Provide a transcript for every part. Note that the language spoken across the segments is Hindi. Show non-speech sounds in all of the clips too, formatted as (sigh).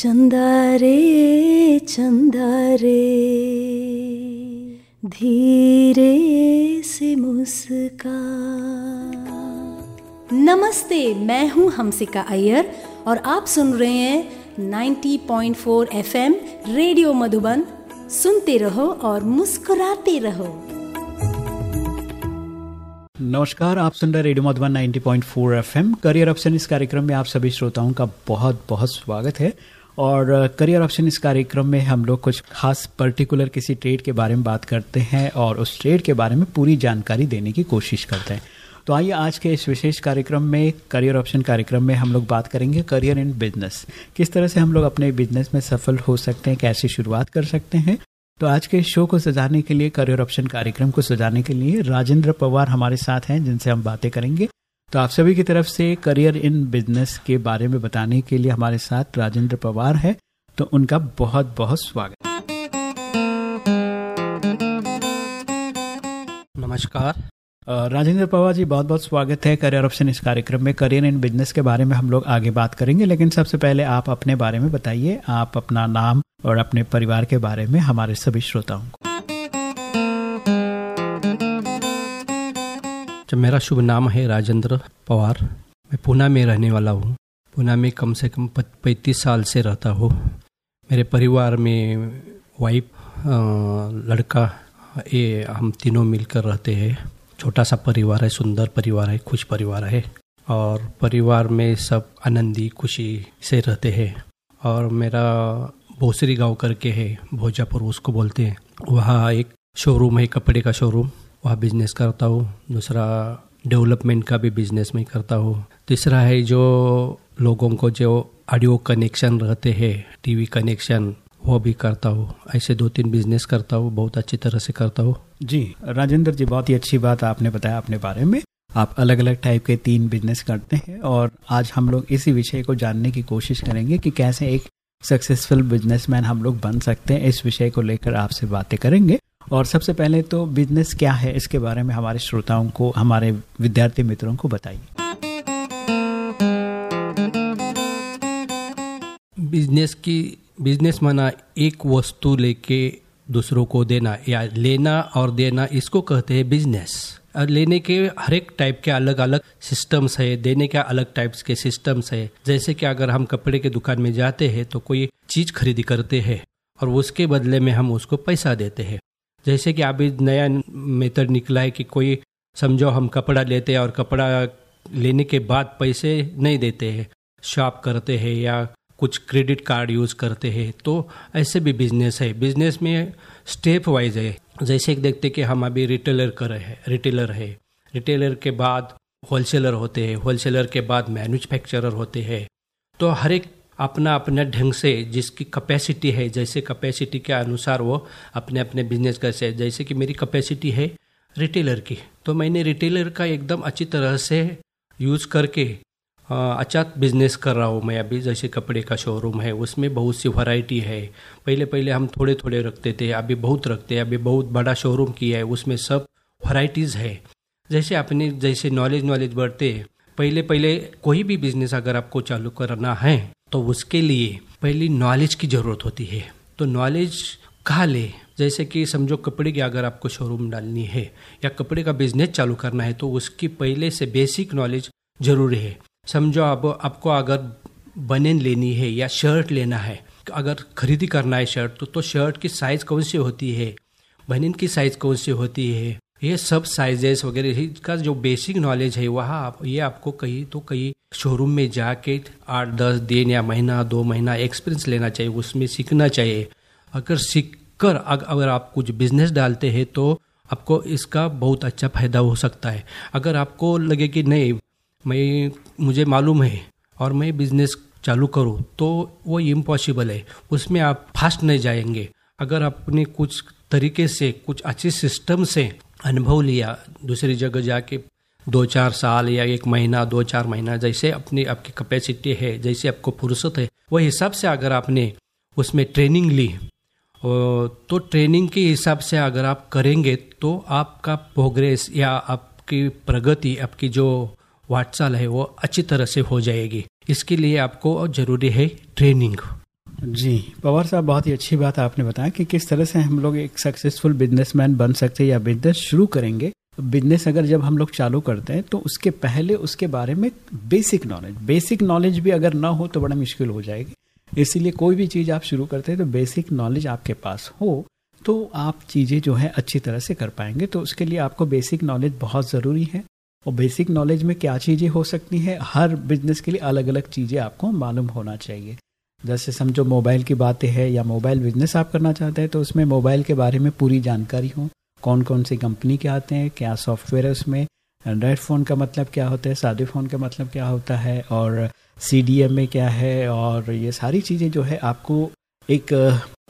चंदा रे चंदा रे धीरे से मुस्का। नमस्ते, मैं हूँ हमसिका अय्यर और आप सुन रहे हैं 90.4 एफएम रेडियो मधुबन। सुनते रहो और मुस्कुराते रहो। नमस्कार, आप सुन रहे radio Madhuban 90.4 FM. Career option इस कार्यक्रम में आप सभी श्रोताओं का बहुत बहुत स्वागत है। और करियर ऑप्शन इस कार्यक्रम में हम लोग कुछ खास पर्टिकुलर किसी ट्रेड के बारे में बात करते हैं और उस ट्रेड के बारे में पूरी जानकारी देने की कोशिश करते हैं। तो आइए आज के इस विशेष कार्यक्रम में करियर ऑप्शन कार्यक्रम में हम लोग बात करेंगे करियर इन बिज़नेस किस तरह से हम लोग अपने बिज़नेस में सफल हो सकते हैं, कैसे शुरुआत कर सकते हैं? तो आज के शो को सजाने के लिए करियर ऑप्शन कार्यक्रम को सजाने के लिए राजेंद्र पवार हमारे साथ हैं, जिनसे हम बातें करेंगे। तो आप सभी की तरफ़ से करियर इन बिज़नेस के बारे में बताने के लिए हमारे साथ राजेंद्र पवार है। तो उनका बहुत बहुत स्वागत। नमस्कार। राजेंद्र पवार जी बहुत बहुत स्वागत है। करियर ऑप्शन इस कार्यक्रम में करियर इन बिज़नेस के बारे में हम लोग आगे बात करेंगे। लेकिन सबसे पहले आप अपने बारे में बताइए। आप अपना नाम और अपने परिवार के बारे में हमारे सभी श्रोताओं को। जब मेरा शुभ नाम है राजेंद्र पवार। मैं पूना में रहने वाला हूँ। पूना में कम से कम पैंतीस साल से रहता हूँ। मेरे परिवार में वाइफ लड़का, ये हम तीनों मिलकर रहते हैं। छोटा सा परिवार है, सुंदर परिवार है, खुश परिवार है। और परिवार में सब आनंदी, खुशी से रहते हैं। और मेरा भोसरी गाँव करके है, भोजापुर, उसको बोलते हैं। वहाँ एक शोरूम है, कपड़े का शोरूम वहाँ बिज़नेस करता हूँ, दूसरा डेवलपमेंट का भी बिज़नेस में करता हूँ। तीसरा है जो लोगों को जो ऑडियो कनेक्शन रहते हैं टीवी कनेक्शन वो भी करता हूँ। ऐसे दो तीन बिज़नेस करता हूँ, बहुत अच्छी तरह से करता हूँ। जी, राजेंद्र जी, बहुत ही अच्छी बात आपने बताया अपने बारे में। आप अलग अलग टाइप के तीन बिज़नेस करते हैं और आज हम लोग इसी विषय को जानने की कोशिश करेंगे कि कैसे एक सक्सेसफुल बिजनेसमैन हम लोग बन सकते हैं। इस विषय को लेकर आपसे बातें करेंगे। और सबसे पहले तो बिज़नेस क्या है? इसके बारे में हमारे श्रोताओं को, हमारे विद्यार्थी मित्रों को बताइए। बिज़नेस की बिज़नेस माना एक वस्तु लेके दूसरों को देना, या लेना और देना, इसको कहते हैं बिज़नेस और लेने के हर एक टाइप के अलग अलग सिस्टम्स है, देने के अलग टाइप्स के सिस्टम्स है। जैसे कि अगर हम कपड़े के दुकान में जाते हैं तो कोई चीज़ खरीदी करते हैं, और उसके बदले में हम उसको पैसा देते हैं। जैसे कि अभी नया मेथड निकला है कि कोई समझो हम कपड़ा लेते हैं और कपड़ा लेने के बाद पैसे नहीं देते हैं शॉप करते हैं या कुछ क्रेडिट कार्ड यूज़ करते हैं। तो ऐसे भी बिज़नेस है। बिज़नेस में स्टेप वाइज है। जैसे देखते कि हम अभी रिटेलर कर रहे हैं रिटेलर है। रिटेलर के बाद होलसेलर होते हैं। होलसेलर के बाद मैन्युफैक्चरर होते हैं। तो हर एक अपना अपना ढंग से जिसकी कैपेसिटी है, जैसे कैपेसिटी के अनुसार वो अपने अपने बिज़नेस कैसे जैसे कि मेरी कैपेसिटी है रिटेलर की। तो मैंने रिटेलर का एकदम अच्छी तरह से यूज़ करके अच्छा बिज़नेस कर रहा हूँ मैं अभी। जैसे कपड़े का शोरूम है, उसमें बहुत सी वैरायटी है। पहले पहले हम थोड़े थोड़े रखते थे, अभी बहुत रखते हैं, अभी बहुत बड़ा शोरूम किया है, उसमें सब वैरायटीज़ है। जैसे अपने, जैसे नॉलेज नॉलेज बढ़ते, पहले पहले कोई भी बिज़नेस अगर आपको चालू करना है तो उसके लिए पहली नॉलेज की ज़रूरत होती है। तो नॉलेज कहाँ ले? जैसे कि समझो कपड़े की अगर आपको शोरूम डालनी है या कपड़े का बिज़नेस चालू करना है तो उसकी पहले से बेसिक नॉलेज ज़रूरी है। समझो अब, आपको अगर बनियन लेनी है या शर्ट लेना है, अगर खरीदी करना है शर्ट तो तो शर्ट की साइज़ कौन सी होती है? बनियन की साइज़ कौन सी होती है? ये सब साइजेस वगैरह का जो बेसिक नॉलेज है वहाँ आप, ये आपको कहीं तो कहीं शोरूम में जाके आठ दस दिन या महीना दो महीना एक्सपीरियंस लेना चाहिए उसमें सीखना चाहिए। अगर सीख कर अगर आप कुछ बिज़नेस डालते हैं तो आपको इसका बहुत अच्छा फ़ायदा हो सकता है। अगर आपको लगे कि नहीं मैं मुझे मालूम है और मैं बिज़नेस चालू करूँ तो वो इम्पॉसिबल है। उसमें आप फास्ट नहीं जाएँगे। अगर आपने कुछ तरीके से कुछ अच्छे सिस्टम से अनुभव लिया, दूसरी जगह जाके दो चार साल या एक महीना दो चार महीना, जैसे अपनी, आपकी कैपेसिटी है, जैसे आपको फुर्सत है, वही हिसाब से अगर आपने उसमें ट्रेनिंग ली तो ट्रेनिंग के हिसाब से अगर आप करेंगे तो आपका प्रोग्रेस या आपकी प्रगति, आपकी जो वाटचाल है, वो अच्छी तरह से हो जाएगी। इसके लिए आपको ज़रूरी है ट्रेनिंग जी, पवार साहब, बहुत ही अच्छी बात आपने बताया कि किस तरह से हम लोग एक सक्सेसफुल बिजनेसमैन बन सकते हैं या बिज़नेस शुरू करेंगे। बिज़नेस अगर जब हम लोग चालू करते हैं तो उसके पहले उसके बारे में बेसिक नॉलेज बेसिक नॉलेज भी अगर ना हो तो बड़ा मुश्किल हो जाएगी। इसीलिए कोई भी चीज़ आप शुरू करते हैं तो बेसिक नॉलेज आपके पास हो तो आप चीज़ें जो है अच्छी तरह से कर पाएँगे। तो उसके लिए आपको बेसिक नॉलेज बहुत ज़रूरी है। और बेसिक नॉलेज में क्या चीज़ें हो सकती हैं, हर बिज़नेस के लिए अलग अलग चीज़ें आपको मालूम होना चाहिए। जैसे समझो मोबाइल की बातें हैं या मोबाइल बिज़नेस आप करना चाहते हैं तो उसमें मोबाइल के बारे में पूरी जानकारी हो। कौन कौन सी कंपनी के आते हैं, क्या सॉफ्टवेयर है उसमें, एंड्रॉयड फ़ोन का मतलब क्या होता है, सादे फ़ोन का मतलब क्या होता है, और सी डी एम में क्या है, और ये सारी चीज़ें जो है आपको एक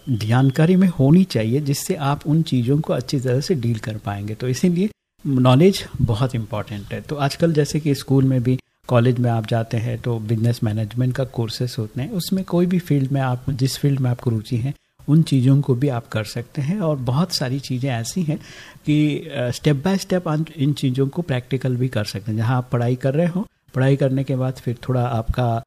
जानकारी में होनी चाहिए, जिससे आप उन चीज़ों को अच्छी तरह से डील कर पाएँगे। तो इसीलिए नॉलेज बहुत इंपॉर्टेंट है। तो आजकल जैसे कि स्कूल में भी कॉलेज में आप जाते हैं तो बिज़नेस मैनेजमेंट का कोर्सेस होते हैं, उसमें कोई भी फ़ील्ड में आप, जिस फ़ील्ड में आपको रुचि है, उन चीज़ों को भी आप कर सकते हैं और बहुत सारी चीज़ें ऐसी हैं कि स्टेप बाय स्टेप इन चीज़ों को प्रैक्टिकल भी कर सकते हैं। जहाँ आप पढ़ाई कर रहे हो, पढ़ाई करने के बाद फिर थोड़ा आपका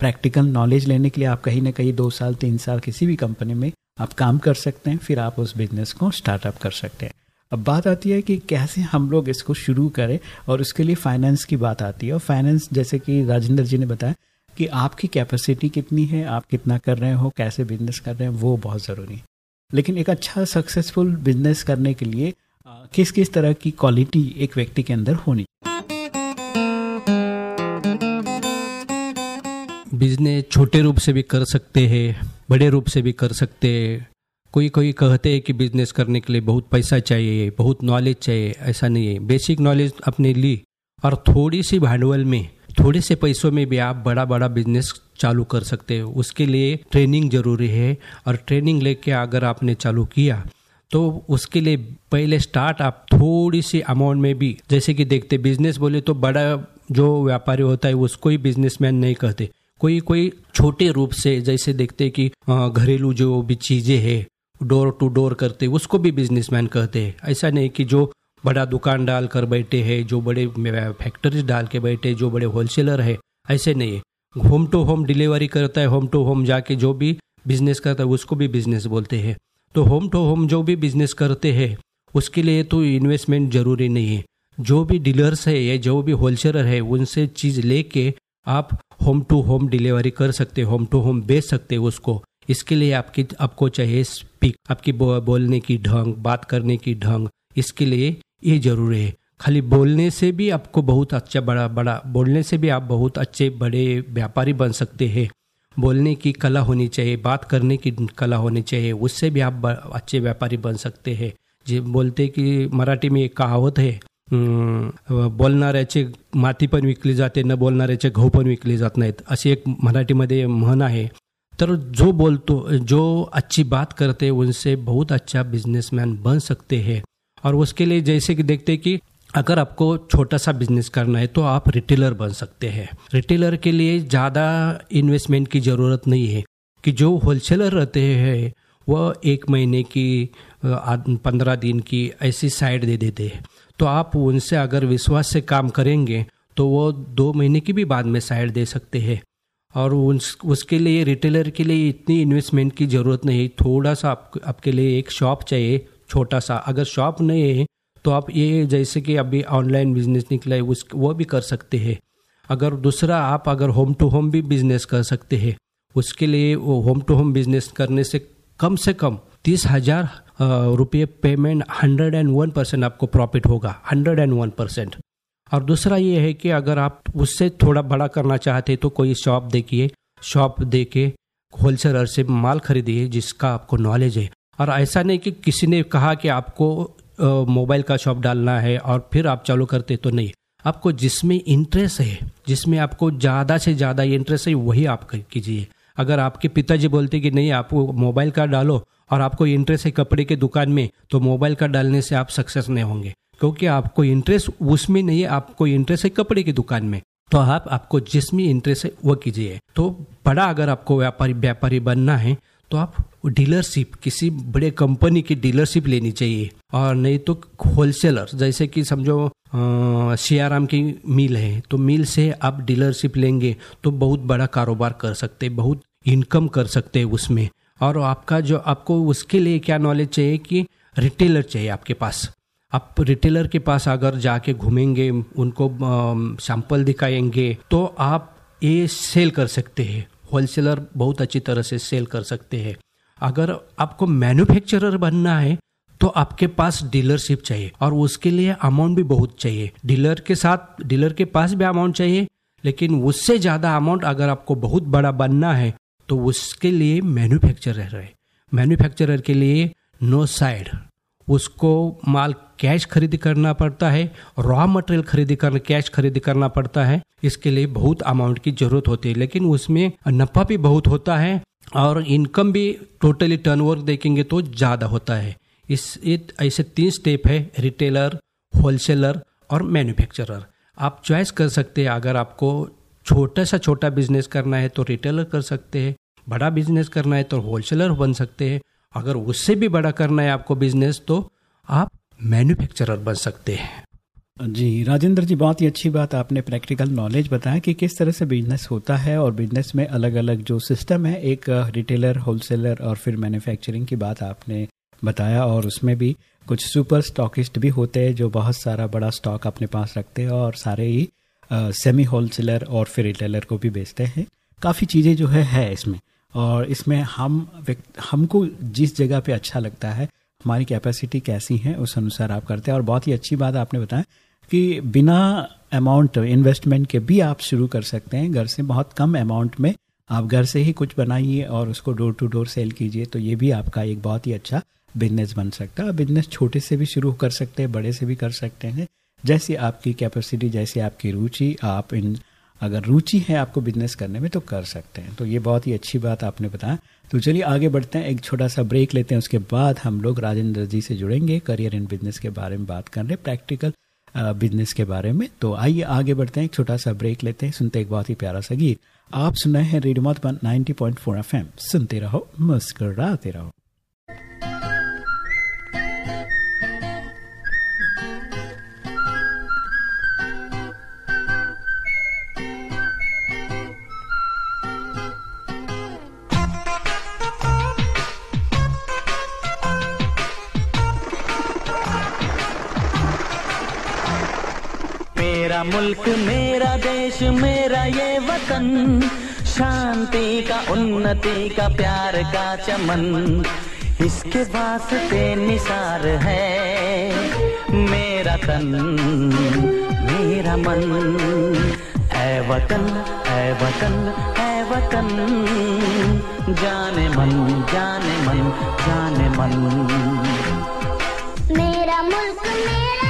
प्रैक्टिकल नॉलेज लेने के लिए आप कहीं ना कहीं दो साल, तीन साल किसी भी कंपनी में आप काम कर सकते हैं, फिर आप उस बिज़नेस को स्टार्टअप कर सकते हैं। अब बात आती है कि कैसे हम लोग इसको शुरू करें और उसके लिए फाइनेंस की बात आती है। और फाइनेंस जैसे कि राजेंद्र जी ने बताया कि आपकी कैपेसिटी कितनी है, आप कितना कर रहे हो, कैसे बिज़नेस कर रहे हैं, वो बहुत ज़रूरी है। लेकिन एक अच्छा सक्सेसफुल बिज़नेस करने के लिए किस किस तरह की क्वालिटी एक व्यक्ति के अंदर होनी बिज़नेस छोटे रूप से भी कर सकते हैं, बड़े रूप से भी कर सकते हैं। कोई कोई कहते हैं कि बिज़नेस करने के लिए बहुत पैसा चाहिए, बहुत नॉलेज चाहिए, ऐसा नहीं है। बेसिक नॉलेज अपने ली और थोड़ी सी भांडवल में थोड़े से पैसों में भी आप बड़ा बड़ा बिज़नेस चालू कर सकते हो। उसके लिए ट्रेनिंग ज़रूरी है और ट्रेनिंग लेके अगर आपने चालू किया तो उसके लिए पहले स्टार्ट आप थोड़ी सी अमाउंट में भी, जैसे कि देखते बिज़नेस बोले तो बड़ा जो व्यापारी होता है, उसको ही बिजनेसमैन नहीं कहते। कोई कोई छोटे रूप से, जैसे देखते कि घरेलू जो भी चीज़ें है डोर टू डोर करते, उसको भी बिजनेसमैन कहते हैं। ऐसा नहीं कि जो बड़ा दुकान डाल कर बैठे हैं, जो बड़े फैक्ट्रीज डाल के बैठे जो बड़े होलसेलर है, ऐसे नहीं है। होम टू होम डिलीवरी करता है होम टू होम जाके जो भी बिज़नेस करता है, उसको भी बिज़नेस बोलते हैं। तो होम टू होम जो भी बिज़नेस करते हैं, उसके लिए तो इन्वेस्टमेंट ज़रूरी नहीं है। जो भी डीलर्स है या जो भी होलसेलर है, उनसे चीज़ लेके आप होम टू होम डिलीवरी कर सकते होम टू होम बेच सकते उसको। इसके लिए आपकी आपको चाहिए स्पीक आपकी बो, बोलने की ढंग बात करने की ढंग इसके लिए ये ज़रूरी है। खाली बोलने से भी आपको बहुत अच्छा बड़ा बड़ा बोलने से भी आप बहुत अच्छे बड़े व्यापारी बन सकते हैं। बोलने की कला होनी चाहिए बात करने की कला होनी चाहिए उससे भी आप अच्छे व्यापारी बन सकते हैं। जे बोलते कि मराठी में एक कहावत है बोलणाऱ्याचे माती पण विकली जाते न बोलणाऱ्याचे गहू पण विकले जात नाहीत। अशी एक मराठीमध्ये म्हण आहे तर जो बोलतो, जो अच्छी बात करते उनसे बहुत अच्छा बिजनेसमैन बन सकते हैं। और उसके लिए जैसे कि देखते कि अगर आपको छोटा सा बिज़नेस करना है तो आप रिटेलर बन सकते हैं। रिटेलर के लिए ज़्यादा इन्वेस्टमेंट की ज़रूरत नहीं है कि जो होलसेलर रहते हैं, वह एक महीने की पंद्रह दिन की ऐसी साइड दे देते हैं। तो आप उनसे अगर विश्वास से काम करेंगे तो वो दो महीने की भी बाद में साइड दे सकते हैं। और उस उसके लिए रिटेलर के लिए इतनी इन्वेस्टमेंट की ज़रूरत नहीं। थोड़ा सा आप, आपके लिए एक शॉप चाहिए छोटा सा। अगर शॉप नहीं है तो आप ये जैसे कि अभी ऑनलाइन बिज़नेस निकला है उस वो भी कर सकते हैं। अगर दूसरा आप अगर होम टू होम भी बिज़नेस कर सकते हैं उसके लिए वो होम टू होम बिज़नेस करने से कम से कम तीस हज़ार रुपये payment hundred and one percent आपको प्रॉफिट होगा। हंड्रेड एंड वन परसेंट और दूसरा ये है कि अगर आप उससे थोड़ा बड़ा करना चाहते तो कोई शॉप देखिए, शॉप दे के होलसेलर से माल खरीदिए जिसका आपको नॉलेज है। और ऐसा नहीं कि किसी ने कहा कि आपको मोबाइल का शॉप डालना है और फिर आप चालू करते तो नहीं। आपको जिसमें इंटरेस्ट है, जिसमें आपको ज़्यादा से ज़्यादा इंटरेस्ट है, वही आप कीजिए। अगर आपके पिताजी बोलते कि नहीं आपको मोबाइल का डालो और आपको इंटरेस्ट है कपड़े के दुकान में तो मोबाइल का डालने से आप सक्सेस नहीं होंगे। क्योंकि आपको इंटरेस्ट उसमें नहीं है, आपको इंटरेस्ट है कपड़े की दुकान में। तो आप, आपको जिसमें इंटरेस्ट है वो कीजिए। तो बड़ा अगर आपको व्यापारी व्यापारी बनना है तो आप डीलरशिप किसी बड़े कंपनी की डीलरशिप लेनी चाहिए। और नहीं तो होलसेलर जैसे कि समझो सियाराम की मिल है तो मिल से आप डीलरशिप लेंगे तो बहुत बड़ा कारोबार कर सकते, बहुत इनकम कर सकते हैं उसमें। और आपका जो, आपको उसके लिए क्या नॉलेज चाहिए कि रिटेलर चाहिए आपके पास। आप रिटेलर के पास अगर जाके घूमेंगे, उनको सैंपल दिखाएँगे तो आप ये सेल कर सकते हैं। होलसेलर बहुत अच्छी तरह से सेल कर सकते हैं। अगर आपको मैन्युफैक्चरर बनना है तो आपके पास डीलरशिप चाहिए और उसके लिए अमाउंट भी बहुत चाहिए। डीलर के साथ डीलर के पास भी अमाउंट चाहिए, लेकिन उससे ज़्यादा अमाउंट अगर आपको बहुत बड़ा बनना है तो उसके लिए मैन्युफैक्चरर है। मैन्युफैक्चरर के लिए नो साइड उसको माल कैश खरीद करना पड़ता है, रॉ मटेरियल खरीद कर, कैश खरीद करना पड़ता है। इसके लिए बहुत अमाउंट की ज़रूरत होती है, लेकिन उसमें नफा भी बहुत होता है और इनकम भी टोटली टर्नओवर देखेंगे तो ज़्यादा होता है। इस ऐसे तीन स्टेप है रिटेलर होलसेलर और मैन्युफैक्चरर आप चॉइस कर सकते हैं, अगर आपको छोटा सा छोटा बिज़नेस करना है तो रिटेलर कर सकते हैं, बड़ा बिज़नेस करना है तो होलसेलर बन सकते हैं अगर उससे भी बड़ा करना है आपको बिज़नेस तो आप मैन्युफैक्चरर बन सकते हैं। जी, राजेंद्र जी, बहुत ही अच्छी बात आपने प्रैक्टिकल नॉलेज बताया कि किस तरह से बिज़नेस होता है और बिज़नेस में अलग अलग जो सिस्टम है, एक रिटेलर होलसेलर और फिर मैन्युफैक्चरिंग की बात आपने बताया और उसमें भी कुछ सुपर स्टॉकिस्ट भी होते हैं जो बहुत सारा बड़ा स्टॉक अपने पास रखते हैं और सारे ही सेमी होलसेलर और फिर रिटेलर को भी बेचते हैं। काफ़ी चीज़ें जो है है इसमें। और इसमें हम हमको जिस जगह पे अच्छा लगता है, हमारी कैपेसिटी कैसी है, उस अनुसार आप करते हैं। और बहुत ही अच्छी बात आपने बताया कि बिना अमाउंट इन्वेस्टमेंट के भी आप शुरू कर सकते हैं। घर से बहुत कम अमाउंट में आप घर से ही कुछ बनाइए और उसको डोर टू डोर सेल कीजिए तो ये भी आपका एक बहुत ही अच्छा बिज़नेस बन सकता है। बिज़नेस छोटे से भी शुरू कर सकते हैं, बड़े से भी कर सकते हैं। जैसी आपकी कैपेसिटी जैसी आपकी रुचि, आप इन अगर रुचि है आपको बिज़नेस करने में तो कर सकते हैं। तो ये बहुत ही अच्छी बात आपने बताया। तो चलिए आगे बढ़ते हैं, एक छोटा सा ब्रेक लेते हैं, उसके बाद हम लोग राजेंद्र जी से जुड़ेंगे करियर इन बिज़नेस के बारे में बात कर रहे हैं प्रैक्टिकल बिज़नेस के बारे में। तो आइए आगे बढ़ते हैं, एक छोटा सा ब्रेक लेते हैं, सुनते एक बहुत ही प्यारा सा गीत। आप सुन हैं रेडियो मत नाइनटी पॉइंट फोर एफ़ सुनते रहो, मुस्कराते रहो। मुल्क मेरा, देश मेरा, ये वतन। शांति का, उन्नति का, प्यार का चमन। इसके वास्ते निसार है मेरा तन, मेरा मन। ऐ वतन ऐ वतन ऐ वतन। जाने मन जाने मन जाने मन। मेरा मुल्क मेरा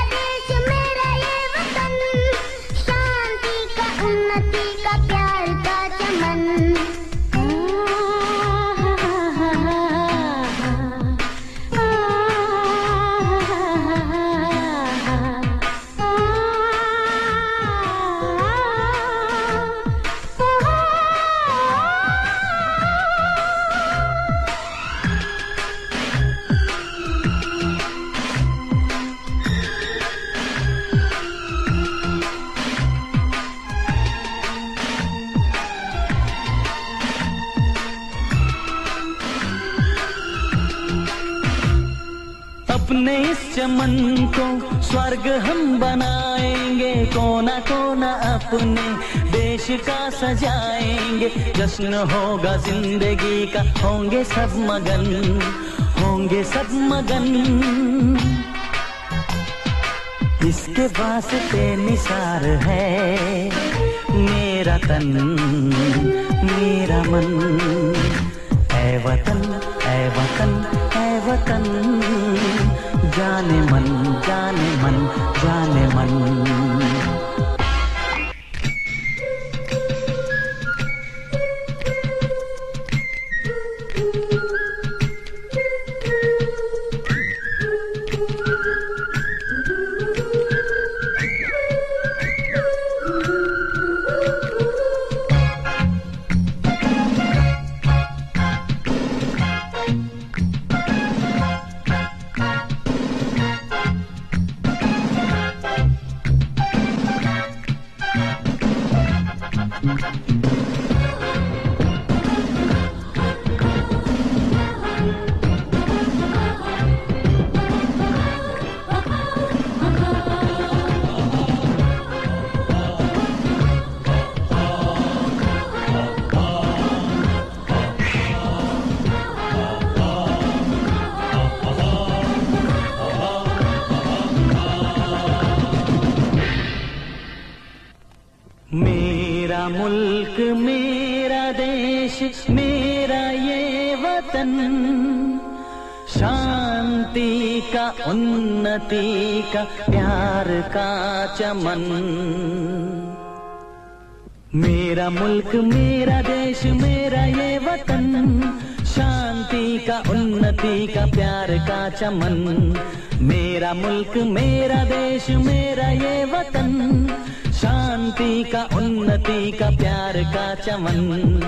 सजाएँगे। जश्न होगा ज़िंदगी का। होंगे सब मगन, होंगे सब मगन। इसके वास्ते निसार है मेरा तन, मेरा मन। ऐ वतन ऐ वतन ऐ वतन। जाने मन जाने मन जाने मन। उन्नति का प्यार का चमन। मेरा मुल्क, मेरा देश, मेरा ये वतन। शांति का, उन्नति का, प्यार का चमन। मेरा मुल्क, मेरा देश, मेरा ये वतन। शांति का, उन्नति का, प्यार का चमन।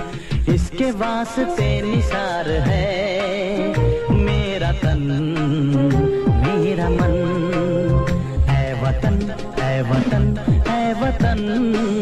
इसके वास्ते निसार है मेरा तन। मेरा मन। है वतन है वतन है वतन।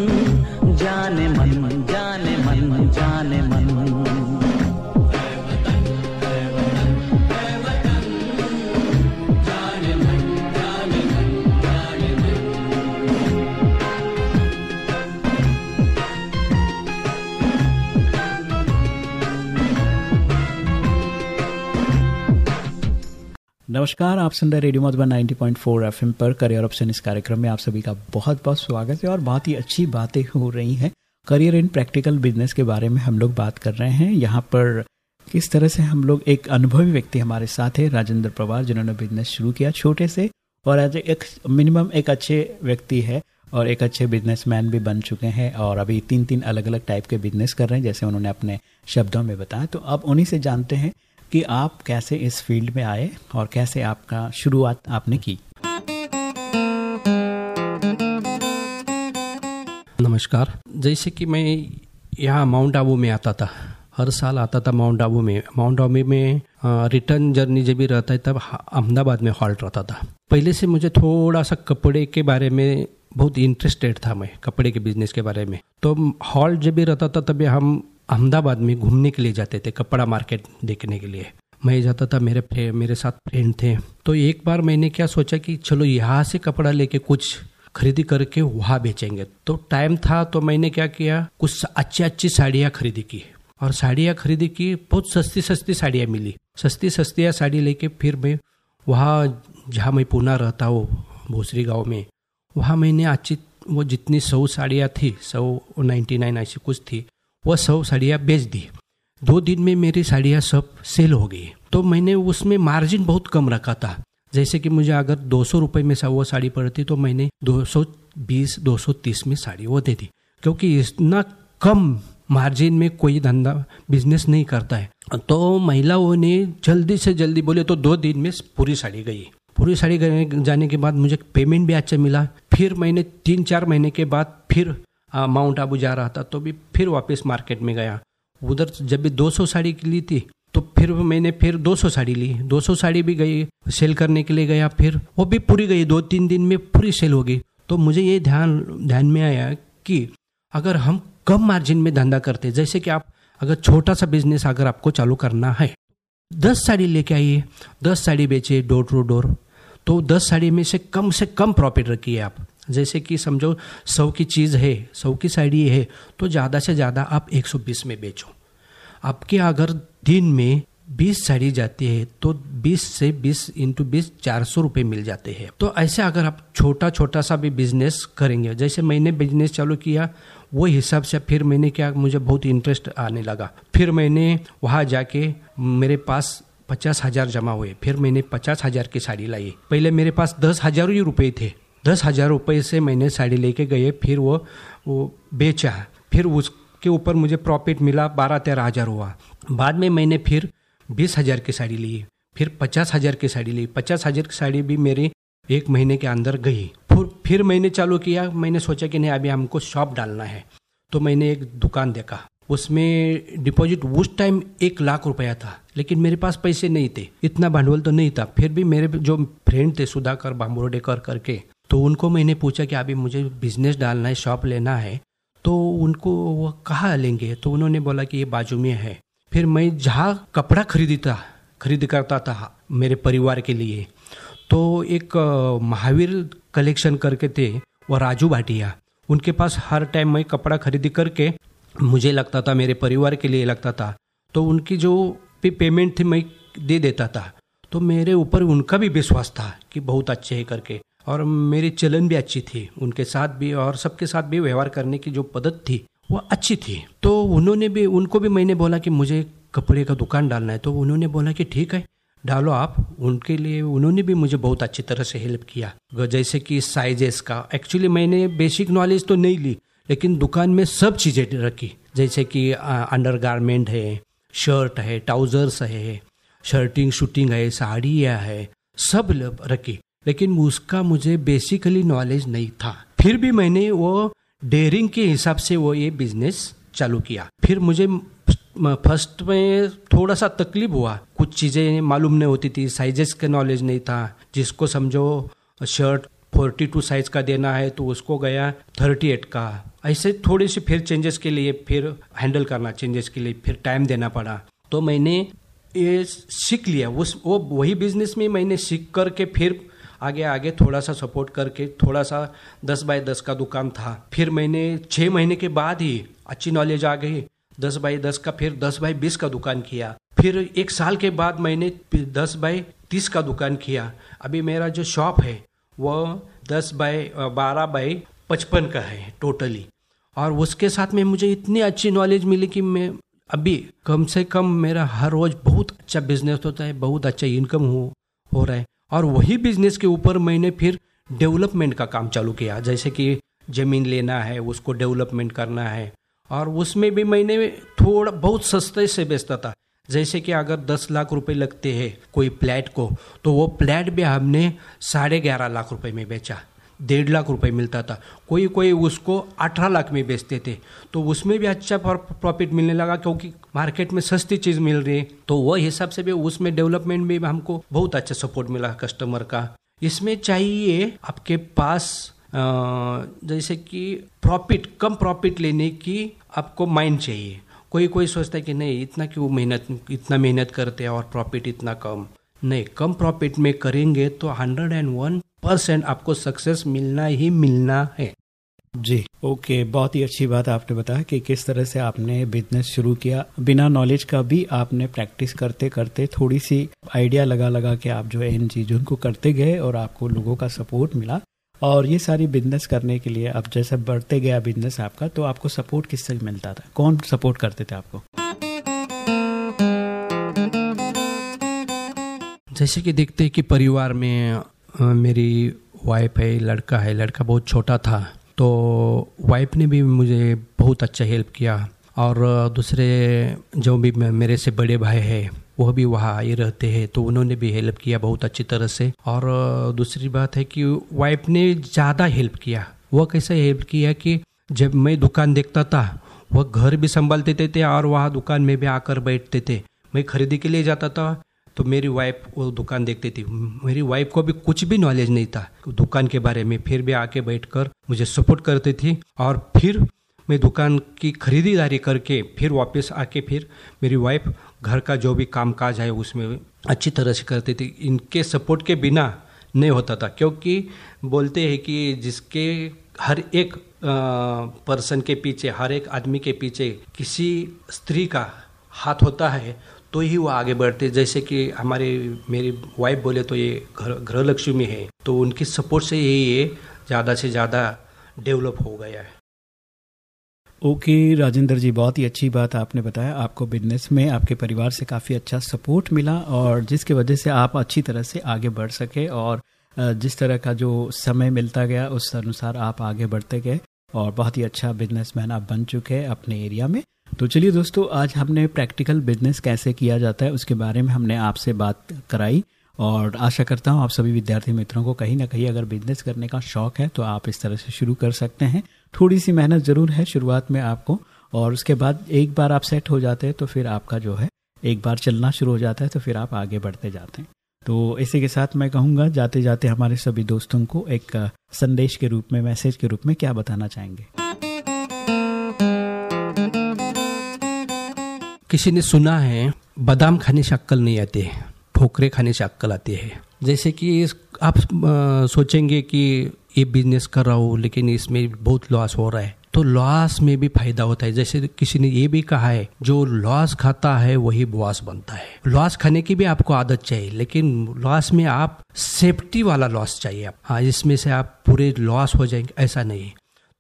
नमस्कार, आप सुन रहे रेडियो मधुबन 90.4 एफएम पर करियर ऑप्शन इस कार्यक्रम में आप सभी का बहुत बहुत स्वागत है और बहुत ही अच्छी बातें हो रही हैं। करियर इन प्रैक्टिकल बिज़नेस के बारे में हम लोग बात कर रहे हैं। यहाँ पर किस तरह से हम लोग एक अनुभवी व्यक्ति हमारे साथ है, राजेंद्र पवार जिन्होंने बिज़नेस शुरू किया छोटे से और आज एक मिनिमम एक अच्छे व्यक्ति है और एक अच्छे बिजनेसमैन भी बन चुके हैं और अभी तीन तीन अलग अलग टाइप के बिज़नेस कर रहे हैं, जैसे उन्होंने अपने शब्दों में बताया। तो अब उन्हीं से जानते हैं कि आप कैसे इस फ़ील्ड में आए और कैसे आपका शुरुआत आपने की। नमस्कार। जैसे कि मैं यहाँ माउंट आबू में आता था। हर साल आता था माउंट आबू में। माउंट आबू में रिटर्न जर्नी जब भी रहता है तब अहमदाबाद में हॉल्ट रहता था। पहले से मुझे थोड़ा सा कपड़े के बारे में बहुत इंटरेस्टेड था मैं, कपड़े के बिज़नेस के बारे में। तो हॉल्ट जब भी रहता था तभी हम अहमदाबाद में घूमने के लिए जाते थे, कपड़ा मार्केट देखने के लिए। मैं जाता था, मेरे मेरे साथ फ्रेंड थे। तो एक बार मैंने क्या सोचा कि चलो यहाँ से कपड़ा लेके कुछ खरीदी करके वहाँ बेचेंगे। तो टाइम था तो मैंने क्या किया, कुछ अच्छी अच्छी साड़ियाँ खरीदी की। और साड़ियाँ खरीदी की, बहुत सस्ती सस्ती साड़ियाँ मिली। सस्ती सस्तियाँ साड़ी लेके फिर मैं वहाँ, जहाँ मैं पूना रहता हूँ, भोसरी गाँव में, वहाँ मैंने अच्छी, वो जितनी सौ साड़ियाँ थी, सौ नाइन्टी नाइन ऐसी कुछ थी वह सौ साड़ियाँ बेच दी। दो दिन में मेरी साड़ियाँ सब सेल हो गई। तो मैंने उसमें मार्जिन बहुत कम रखा था। जैसे कि मुझे अगर दो सौ रुपये में वो साड़ी पड़ती तो मैंने दो सौ बीस, दो सौ तीस में साड़ी वो दे दी। क्योंकि इतना कम मार्जिन में कोई धंधा बिज़नेस नहीं करता है। तो महिलाओं ने जल्दी से जल्दी बोले तो दो दिन में पूरी साड़ी गई। पूरी साड़ी जाने के बाद मुझे पेमेंट भी अच्छा मिला। फिर मैंने तीन चार महीने के बाद फिर माउंट आबू जा रहा था तो भी फिर वापस मार्केट में गया। उधर जब भी 200 साड़ी ली थी तो फिर मैंने फिर 200 साड़ी ली। 200 साड़ी भी गई, सेल करने के लिए गया, फिर वो भी पूरी गई। दो तीन दिन में पूरी सेल हो गई। तो मुझे ये ध्यान ध्यान में आया कि अगर हम कम मार्जिन में धंधा करते, जैसे कि आप, अगर छोटा सा बिज़नेस अगर आपको चालू करना है, दस साड़ी लेके आइए, दस साड़ी बेचे डोर टू डोर। तो दस साड़ी में से कम से कम प्रॉफिट रखिए आप। जैसे कि समझो सौ की चीज़ है, सौ की साड़ी है तो ज़्यादा से ज़्यादा आप 120 में बेचो। आपके अगर दिन में 20 साड़ी जाती है तो 20 से 20 इंटू बीस चार सौ रुपये मिल जाते हैं। तो ऐसे अगर आप छोटा छोटा सा भी बिज़नेस करेंगे, जैसे मैंने बिज़नेस चालू किया, वो हिसाब से फिर मैंने क्या, मुझे बहुत इंटरेस्ट आने लगा। फिर मैंने वहाँ जाके मेरे पास पचास हज़ार जमा हुए, फिर मैंने पचास हज़ार की साड़ी लाई। पहले मेरे पास दस हज़ार ही रुपये थे। दस हज़ार रुपये से मैंने साड़ी लेके गए, फिर वो वो बेचा। फिर उसके ऊपर मुझे प्रॉफिट मिला, बारह तेरह हज़ार हुआ। बाद में मैंने फिर बीस हज़ार की साड़ी ली, फिर पचास हज़ार की साड़ी ली। पचास हज़ार की साड़ी भी मेरी एक महीने के अंदर गई। फिर फिर मैंने चालू किया। मैंने सोचा कि नहीं, अभी हमको शॉप डालना है। तो मैंने एक दुकान देखा। उसमें डिपॉजिट उस टाइम एक लाख रुपया था, लेकिन मेरे पास पैसे नहीं थे। इतना भांडवल तो नहीं था। फिर भी मेरे जो फ्रेंड थे, सुधाकर बाम्बोडेकर करके तो उनको मैंने पूछा कि अभी मुझे बिज़नेस डालना है शॉप लेना है तो उनको वो कहाँ लेंगे तो उन्होंने बोला कि ये बाजू में है। फिर मैं जहाँ कपड़ा खरीदता, खरीद करता था मेरे परिवार के लिए तो एक महावीर कलेक्शन करके थे, वो राजू भाटिया। उनके पास हर टाइम मैं कपड़ा खरीदी करके मुझे लगता था, मेरे परिवार के लिए लगता था। तो उनकी जो भी पेमेंट थी, मैं दे देता था। तो मेरे ऊपर उनका भी विश्वास था कि बहुत अच्छे है करके। और मेरी चलन भी अच्छी थी, उनके साथ भी और सबके साथ भी व्यवहार करने की जो पद्धत थी, वो अच्छी थी। तो उन्होंने भी, उनको भी मैंने बोला कि मुझे कपड़े का दुकान डालना है तो उन्होंने बोला कि ठीक है, डालो आप। उनके लिए, उन्होंने भी मुझे बहुत अच्छी तरह से हेल्प किया। जैसे कि साइजेस का। एक्चुअली मैंने बेसिक नॉलेज तो नहीं ली, लेकिन दुकान में सब चीज़ें रखी। जैसे कि अंडर गारमेंट है शर्ट है ट्राउजर्स है शर्टिंग शूटिंग है, साड़ियाँ है, सब रखी। लेकिन उसका मुझे बेसिकली नॉलेज नहीं था। फिर भी मैंने वो डेयरिंग के हिसाब से वो ये बिज़नेस चालू किया। फिर मुझे फ़र्स्ट में थोड़ा सा तकलीफ़ हुआ। कुछ चीज़ें मालूम नहीं होती थी साइजेस का नॉलेज नहीं था। जिसको समझो शर्ट फोर्टी टू साइज़ का देना है तो उसको गया थर्टी एट का। ऐसे थोड़ी सी फिर चेंजेस के लिए फिर हैंडल करना चेंजेस के लिए फिर टाइम देना पड़ा। तो मैंने ये सीख लिया। उस, वो, वही बिज़नेस में मैंने सीख करके फिर आगे आगे थोड़ा सा सपोर्ट करके थोड़ा सा दस बाय दस का दुकान था। फिर मैंने छः महीने के बाद ही अच्छी नॉलेज आ गई। दस बाई दस का फिर दस बाई बीस का दुकान किया। फिर एक साल के बाद मैंने दस बाई तीस का दुकान किया। अभी मेरा जो शॉप है वह दस बाय बारह बाई पचपन का है टोटली और उसके साथ में मुझे इतनी अच्छी नॉलेज मिली कि मैं अभी कम से कम मेरा हर रोज बहुत अच्छा बिज़नेस होता है, बहुत अच्छा इनकम हो हो रहा है। और वही बिज़नेस के ऊपर मैंने फिर डेवलपमेंट का काम चालू किया। जैसे कि ज़मीन लेना है, उसको डेवलपमेंट करना है। और उसमें भी मैंने थोड़ा बहुत सस्ते से बेचता था। जैसे कि अगर दस लाख रुपए लगते हैं कोई प्लेट को तो वो प्लेट भी हमने साढ़े ग्यारह लाख रुपए में बेचा। डेढ़ लाख रुपए मिलता था। कोई कोई उसको अठारह लाख में बेचते थे। तो उसमें भी अच्छा प्रॉफिट मिलने लगा क्योंकि मार्केट में सस्ती चीज़ मिल रही है। तो वह हिसाब से भी उसमें डेवलपमेंट में भी हमको बहुत अच्छा सपोर्ट मिला कस्टमर का। इसमें चाहिए आपके पास जैसे कि प्रॉफिट कम प्रॉफिट लेने की आपको माइंड चाहिए। कोई कोई सोचता है कि नहीं, इतना क्यों मेहनत, इतना मेहनत करते हैं और प्रॉफिट इतना कम? नहीं, कम प्रॉफिट में करेंगे तो हंड्रेड एंड वन परसेंट आपको सक्सेस मिलना ही मिलना है। जी ओके बहुत ही अच्छी बात आपने बताया कि किस तरह से आपने बिज़नेस शुरू किया। बिना नॉलेज का भी आपने प्रैक्टिस करते करते थोड़ी सी आइडिया लगा लगा के आप जो है इन चीज़ों को करते गए और आपको लोगों का सपोर्ट मिला। और ये सारी बिज़नेस करने के लिए अब जैसे बढ़ते गया बिज़नेस आपका तो आपको सपोर्ट किससे मिलता था? कौन सपोर्ट करते थे आपको? जैसे कि देखते हैं कि परिवार में मेरी वाइफ है, लड़का है, लड़का बहुत छोटा था तो वाइफ ने भी मुझे बहुत अच्छा हेल्प किया। और दूसरे जो भी मेरे से बड़े भाई है वह भी वहाँ आए रहते हैं तो उन्होंने भी हेल्प किया बहुत अच्छी तरह से। और दूसरी बात है कि वाइफ ने ज़्यादा हेल्प किया। वह कैसे हेल्प किया कि जब मैं दुकान देखता था वह घर भी संभाल देते थे और वहाँ दुकान में भी आकर बैठते थे। मैं खरीदी के लिए जाता था तो मेरी वाइफ वो दुकान देखती थी। मेरी वाइफ को भी कुछ भी नॉलेज नहीं था। दुकान के बारे में फिर भी आके बैठकर मुझे सपोर्ट करती थी और फिर मैं दुकान की खरीदारी करके फिर वापस आके फिर मेरी वाइफ घर का जो भी काम काज है उसमें अच्छी तरह से करती थी। इनके सपोर्ट के बिना नहीं होता था। क्योंकि बोलते हैं कि जिसके हर एक पर्सन के पीछे, हर एक आदमी के पीछे किसी स्त्री का हाथ होता है तो ही वो आगे बढ़ते। जैसे कि हमारे, मेरी वाइफ बोले तो ये घर लक्ष्मी है। तो उनकी सपोर्ट से ही ये ज़्यादा से ज़्यादा डेवलप हो गया है। ओके, राजेंद्र जी, बहुत ही अच्छी बात आपने बताया। आपको बिज़नेस में, आपके परिवार से काफ़ी अच्छा सपोर्ट मिला और जिसकी वजह से आप अच्छी तरह से आगे बढ़ सके और जिस तरह का जो समय मिलता गया, उस अनुसार आप आगे बढ़ते गए और बहुत ही अच्छा बिजनेसमैन आप बन चुके हैं अपने एरिया में। तो चलिए दोस्तों, आज हमने प्रैक्टिकल बिज़नेस कैसे किया जाता है उसके बारे में हमने आपसे बात कराई और आशा करता हूँ आप सभी विद्यार्थी मित्रों को कहीं ना कहीं अगर बिज़नेस करने का शौक है तो आप इस तरह से शुरू कर सकते हैं। थोड़ी सी मेहनत ज़रूर है शुरुआत में आपको और उसके बाद एक बार आप सेट हो जाते हैं तो फिर आपका जो है, एक बार चलना शुरू हो जाता है तो फिर आप आगे बढ़ते जाते हैं। तो इसी के साथ मैं कहूँगा जाते जाते हमारे सभी दोस्तों को एक संदेश के रूप में मैसेज के रूप में क्या बताना चाहेंगे? किसी ने सुना है, बादाम खाने से अक्कल नहीं आती है, ठोकरे खाने से अक्कल आती है। जैसे कि आप सोचेंगे कि ये बिज़नेस कर रहा हूँ, लेकिन इसमें बहुत लॉस हो रहा है। तो लॉस में भी फ़ायदा होता है। जैसे किसी ने ये भी कहा है, जो लॉस खाता है, वही बॉस बनता है। लॉस खाने की भी आपको आदत चाहिए, लेकिन लॉस में आप सेफ्टी वाला लॉस चाहिए। आप हाँ इसमें से आप पूरे लॉस हो जाएँगे, ऐसा नहीं।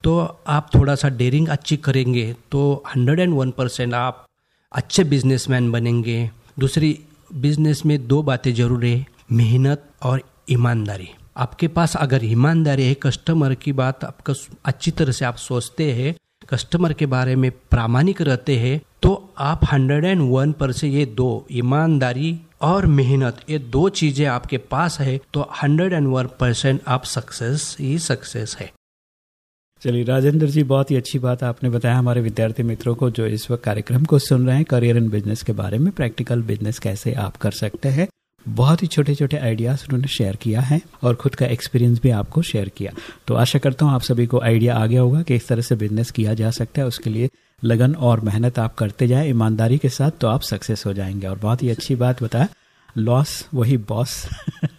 तो आप थोड़ा सा डेयरिंग अच्छी करेंगे तो हंड्रेड एंड वन परसेंट आप अच्छे बिजनेसमैन बनेंगे। दूसरी बिज़नेस में दो बातें ज़रूर है, मेहनत और ईमानदारी। आपके पास अगर ईमानदारी है कस्टमर की बात आपका अच्छी तरह से आप सोचते हैं कस्टमर के बारे में प्रामाणिक रहते हैं तो आप हंड्रेड एंड वन परसेंट ये दो, ईमानदारी और मेहनत, ये दो चीज़ें आपके पास है तो हंड्रेड एंड वन परसेंट आप सक्सेस ही सक्सेस है। चलिए, राजेंद्र जी, बहुत ही अच्छी बात आपने बताया हमारे विद्यार्थी मित्रों को जो इस वक्त कार्यक्रम को सुन रहे हैं करियर इन बिज़नेस के बारे में प्रैक्टिकल बिज़नेस कैसे आप कर सकते हैं। बहुत ही छोटे छोटे आइडियाज़ उन्होंने शेयर किया है और खुद का एक्सपीरियंस भी आपको शेयर किया। तो आशा करता हूँ आप सभी को आइडिया आ गया होगा कि इस तरह से बिज़नेस किया जा सकता है, उसके लिए लगन और मेहनत आप करते जाए, ईमानदारी के साथ तो आप सक्सेस हो जाएँगे। और बहुत ही अच्छी बात बताया लॉस वही बॉस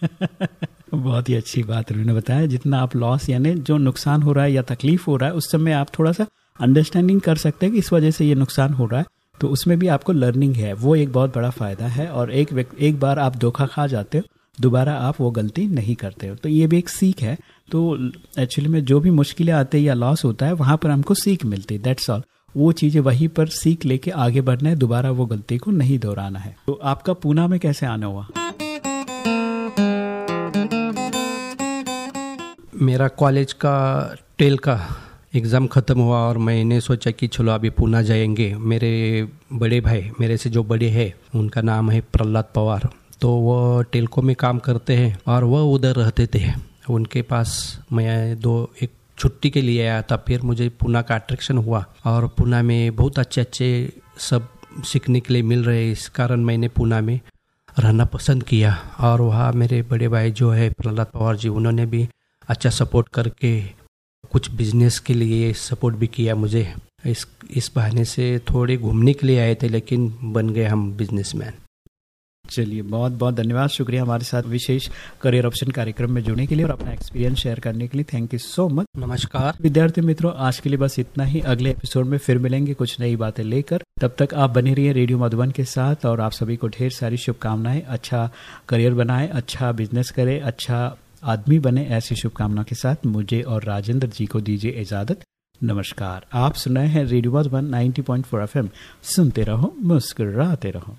(laughs) बहुत ही अच्छी बात उन्होंने बताया। जितना आप लॉस यानी जो नुकसान हो रहा है या तकलीफ़ हो रहा है, उस समय आप थोड़ा सा अंडरस्टैंडिंग कर सकते हैं कि इस वजह से ये नुकसान हो रहा है। तो उसमें भी आपको लर्निंग है। वो एक बहुत बड़ा फ़ायदा है और एक एक बार आप धोखा खा जाते हो, दोबारा आप वो गलती नहीं करते हो। तो ये भी एक सीख है। तो एक्चुअली में जो भी मुश्किलें आते हैं या लॉस होता है, वहाँ पर हमको सीख मिलती है। दैट्स ऑल वो चीज़ें वहीं पर सीख लेके आगे बढ़ना है। दोबारा वो गलती को नहीं दोहराना है। तो आपका पूना में कैसे आना हुआ? मेरा कॉलेज का टेल का एग्ज़ाम ख़त्म हुआ और मैंने सोचा कि चलो अभी पूना जाएँगे। मेरे बड़े भाई, मेरे से जो बड़े हैं, उनका नाम है प्रहलाद पवार। तो वो टेलको में काम करते हैं और वह उधर रहते थे। उनके पास मैं दो, एक छुट्टी के लिए आया था, फिर मुझे पूना का अट्रैक्शन हुआ और पूना में बहुत अच्छे अच्छे सब सीखने के लिए मिल रहे इस कारण मैंने पूना में रहना पसंद किया और वहाँ मेरे बड़े भाई जो है प्रहलाद पवार जी, उन्होंने भी अच्छा सपोर्ट करके कुछ बिज़नेस के लिए सपोर्ट भी किया मुझे। इस इस बहाने से थोड़े घूमने के लिए आए थे लेकिन बन गए हम बिजनेसमैन चलिए बहुत बहुत धन्यवाद। शुक्रिया हमारे साथ विशेष करियर ऑप्शन कार्यक्रम में जुड़ने के लिए और अपना एक्सपीरियंस शेयर करने के लिए। थैंक यू सो मच नमस्कार। विद्यार्थी मित्रों आज के लिए बस इतना ही। अगले एपिसोड में फिर मिलेंगे कुछ नई बातें लेकर। तब तक आप बने रहिए रेडियो मधुबन के साथ और आप सभी को ढेर सारी शुभकामनाएँ। अच्छा करियर बनाए अच्छा बिज़नेस करे अच्छा आदमी बने ऐसी शुभकामना के साथ मुझे और राजेंद्र जी को दीजिए इजाज़त। नमस्कार। आप सुनाए हैं radio one ninety point four F सुनते रहो, मुस्कुराते रहो।